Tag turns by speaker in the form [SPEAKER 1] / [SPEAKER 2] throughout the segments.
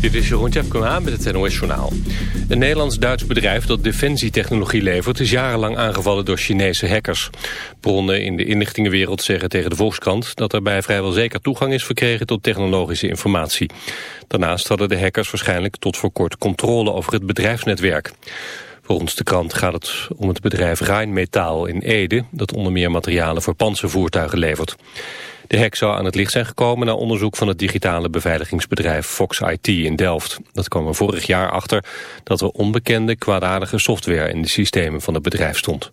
[SPEAKER 1] Dit is Jeroen Tjepkema met het NOS Journaal. Een Nederlands-Duits bedrijf dat defensietechnologie levert... is jarenlang aangevallen door Chinese hackers. Bronnen in de inlichtingenwereld zeggen tegen de Volkskrant... dat daarbij vrijwel zeker toegang is verkregen tot technologische informatie. Daarnaast hadden de hackers waarschijnlijk tot voor kort controle over het bedrijfsnetwerk. Volgens de krant gaat het om het bedrijf Rheinmetall in Ede... dat onder meer materialen voor panzervoertuigen levert. De hack zou aan het licht zijn gekomen na onderzoek van het digitale beveiligingsbedrijf Fox IT in Delft. Dat kwam er vorig jaar achter dat er onbekende kwaadaardige software in de systemen van het bedrijf stond.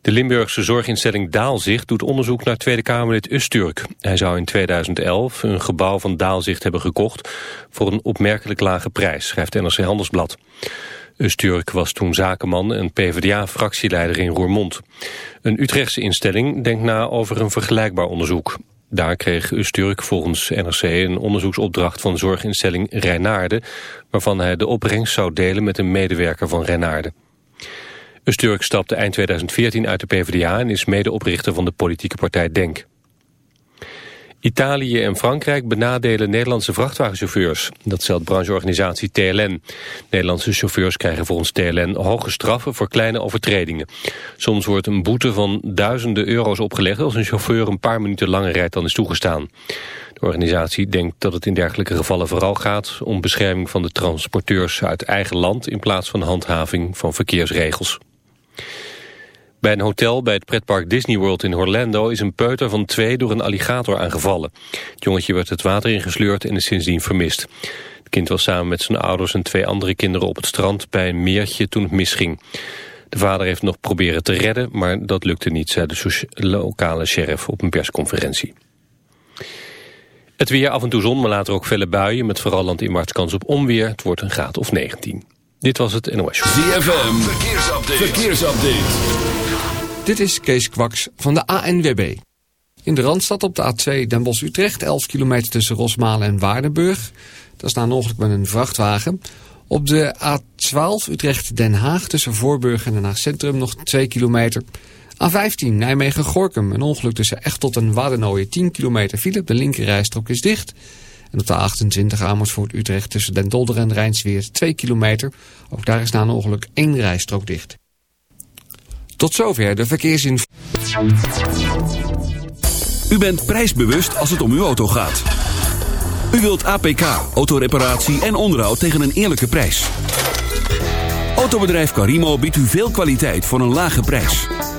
[SPEAKER 1] De Limburgse zorginstelling Daalzicht doet onderzoek naar Tweede Kamerlid Usturk. Hij zou in 2011 een gebouw van Daalzicht hebben gekocht voor een opmerkelijk lage prijs, schrijft NRC Handelsblad. Usturk was toen zakenman en PvdA-fractieleider in Roermond. Een Utrechtse instelling denkt na over een vergelijkbaar onderzoek. Daar kreeg Usturk volgens NRC een onderzoeksopdracht van zorginstelling Reinaarde... waarvan hij de opbrengst zou delen met een medewerker van Reinaarde. Usturk stapte eind 2014 uit de PvdA en is medeoprichter van de politieke partij DENK. Italië en Frankrijk benadelen Nederlandse vrachtwagenchauffeurs. Dat stelt brancheorganisatie TLN. Nederlandse chauffeurs krijgen volgens TLN hoge straffen voor kleine overtredingen. Soms wordt een boete van duizenden euro's opgelegd als een chauffeur een paar minuten langer rijdt dan is toegestaan. De organisatie denkt dat het in dergelijke gevallen vooral gaat om bescherming van de transporteurs uit eigen land in plaats van handhaving van verkeersregels. Bij een hotel bij het pretpark Disney World in Orlando is een peuter van twee door een alligator aangevallen. Het jongetje werd het water ingesleurd en is sindsdien vermist. Het kind was samen met zijn ouders en twee andere kinderen op het strand bij een meertje toen het misging. De vader heeft nog proberen te redden, maar dat lukte niet, zei de lokale sheriff op een persconferentie. Het weer af en toe zon, maar later ook felle buien met vooral landinwaarts kans op onweer. Het wordt een graad of 19. Dit was het NOS.
[SPEAKER 2] ZFM, verkeersupdate. verkeersupdate.
[SPEAKER 3] Dit is Kees Kwaks van de ANWB. In de Randstad op de A2 Den Bosch-Utrecht, 11 kilometer tussen Rosmalen en Waardenburg. Dat is na een ongeluk met een vrachtwagen. Op de A12 Utrecht-Den Haag tussen Voorburg en Den Haag Centrum nog 2 kilometer. A15 Nijmegen-Gorkum, een ongeluk tussen Echtot en Waddenooien, 10 kilometer file. De linkerrijstrook is dicht. En op de A28 Amersfoort-Utrecht tussen Den Dolder en Rijnsweer 2 kilometer. Ook daar is na een ongeluk één rijstrook dicht. Tot zover de verkeersinformatie.
[SPEAKER 2] U bent prijsbewust als het om uw auto gaat. U wilt APK, autoreparatie en onderhoud tegen een eerlijke prijs. Autobedrijf Carimo biedt u veel kwaliteit voor een lage prijs.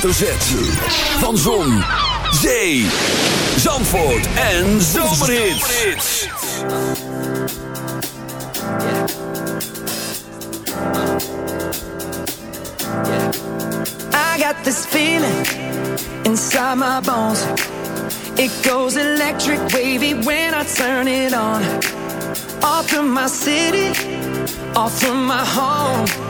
[SPEAKER 2] Van Zon, Zee, Zandvoort en Zomerhits.
[SPEAKER 4] I got this feeling inside my bones. It goes electric wavy when I turn it on. Off from my city, off from my home.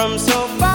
[SPEAKER 5] from so far.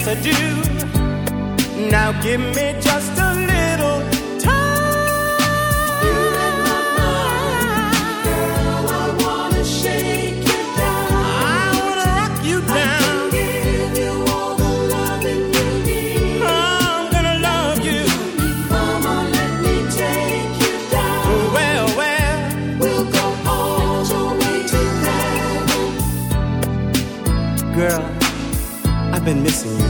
[SPEAKER 5] Yes I do. Now give me just a little time. In my mind, girl. I wanna shake you down. I wanna rock you down. I give you all the loving you need. I'm gonna love you. Come on, let me take you down. Well, well, we'll go all the way to heaven. Girl, I've been missing you.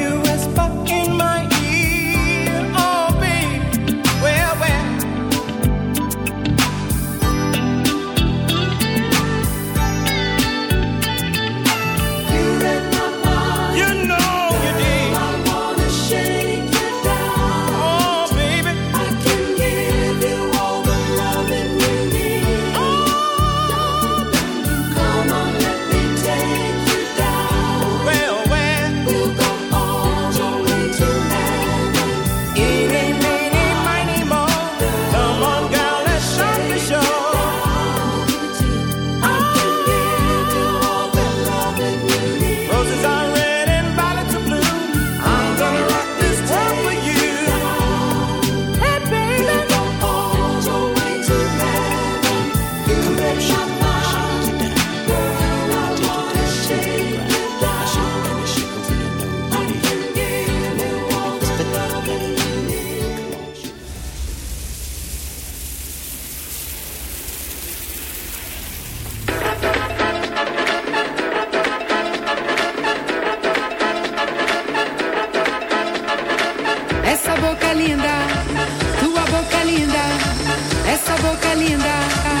[SPEAKER 6] essa boca linda.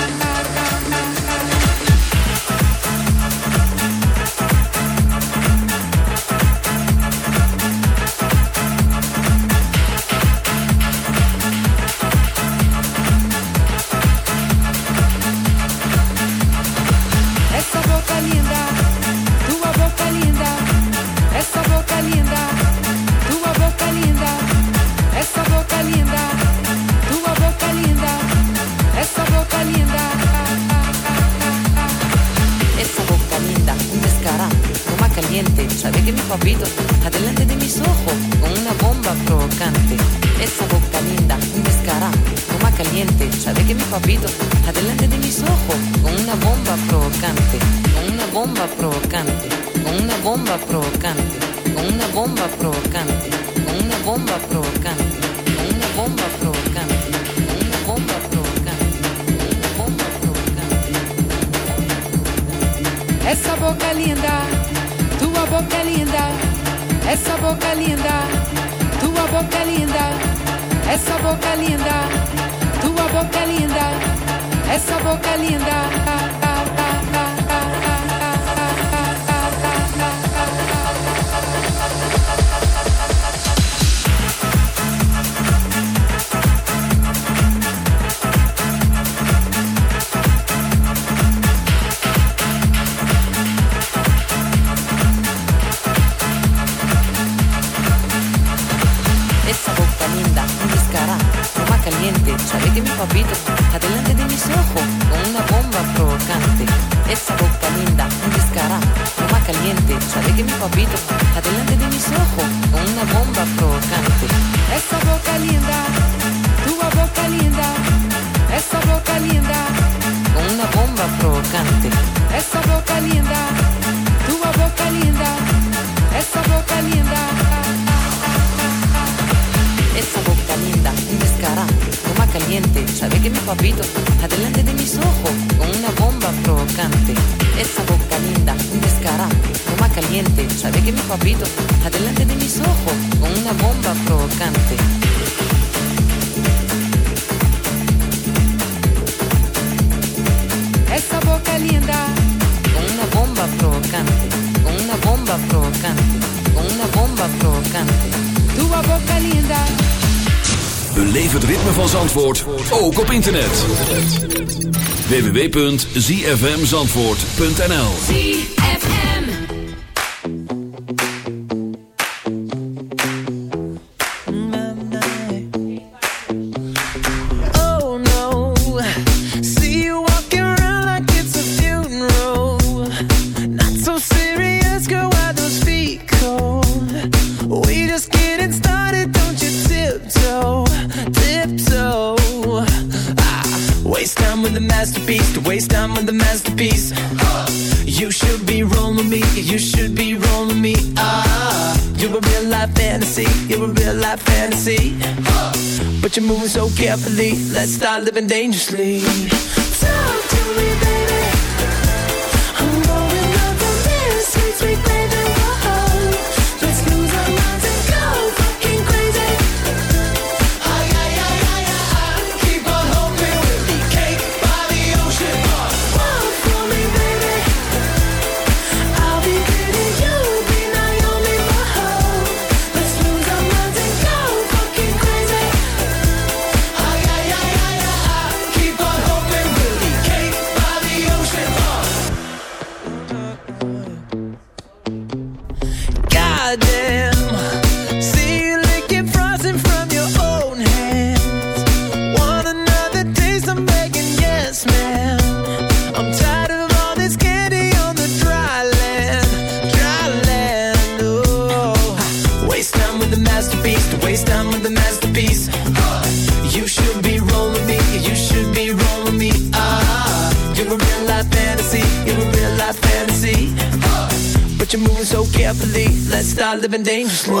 [SPEAKER 7] Que mi papito, adelante de mis ojos, con una bomba provocante.
[SPEAKER 6] Essa boca linda, tua boca linda, essa boca linda,
[SPEAKER 7] Con una bomba provocante.
[SPEAKER 6] essa boca linda, tua boca linda, essa boca linda.
[SPEAKER 7] Esa boca linda, un descarado, toma caliente. Sabe que mi papito, adelante de mis ojos, con una bomba provocante. Esa boca linda, caliente. Sabe que mi papito adelante de mis ojos con una bomba provocante.
[SPEAKER 6] Esa boca linda
[SPEAKER 7] con una bomba provocante, con una bomba provocante, con una bomba provocante.
[SPEAKER 6] Tu boca linda.
[SPEAKER 4] Beleef het ritme van Zandvoort ook op internet. www.zfmzandvoort.nl
[SPEAKER 8] dangerously. living dangerously.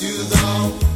[SPEAKER 9] you know.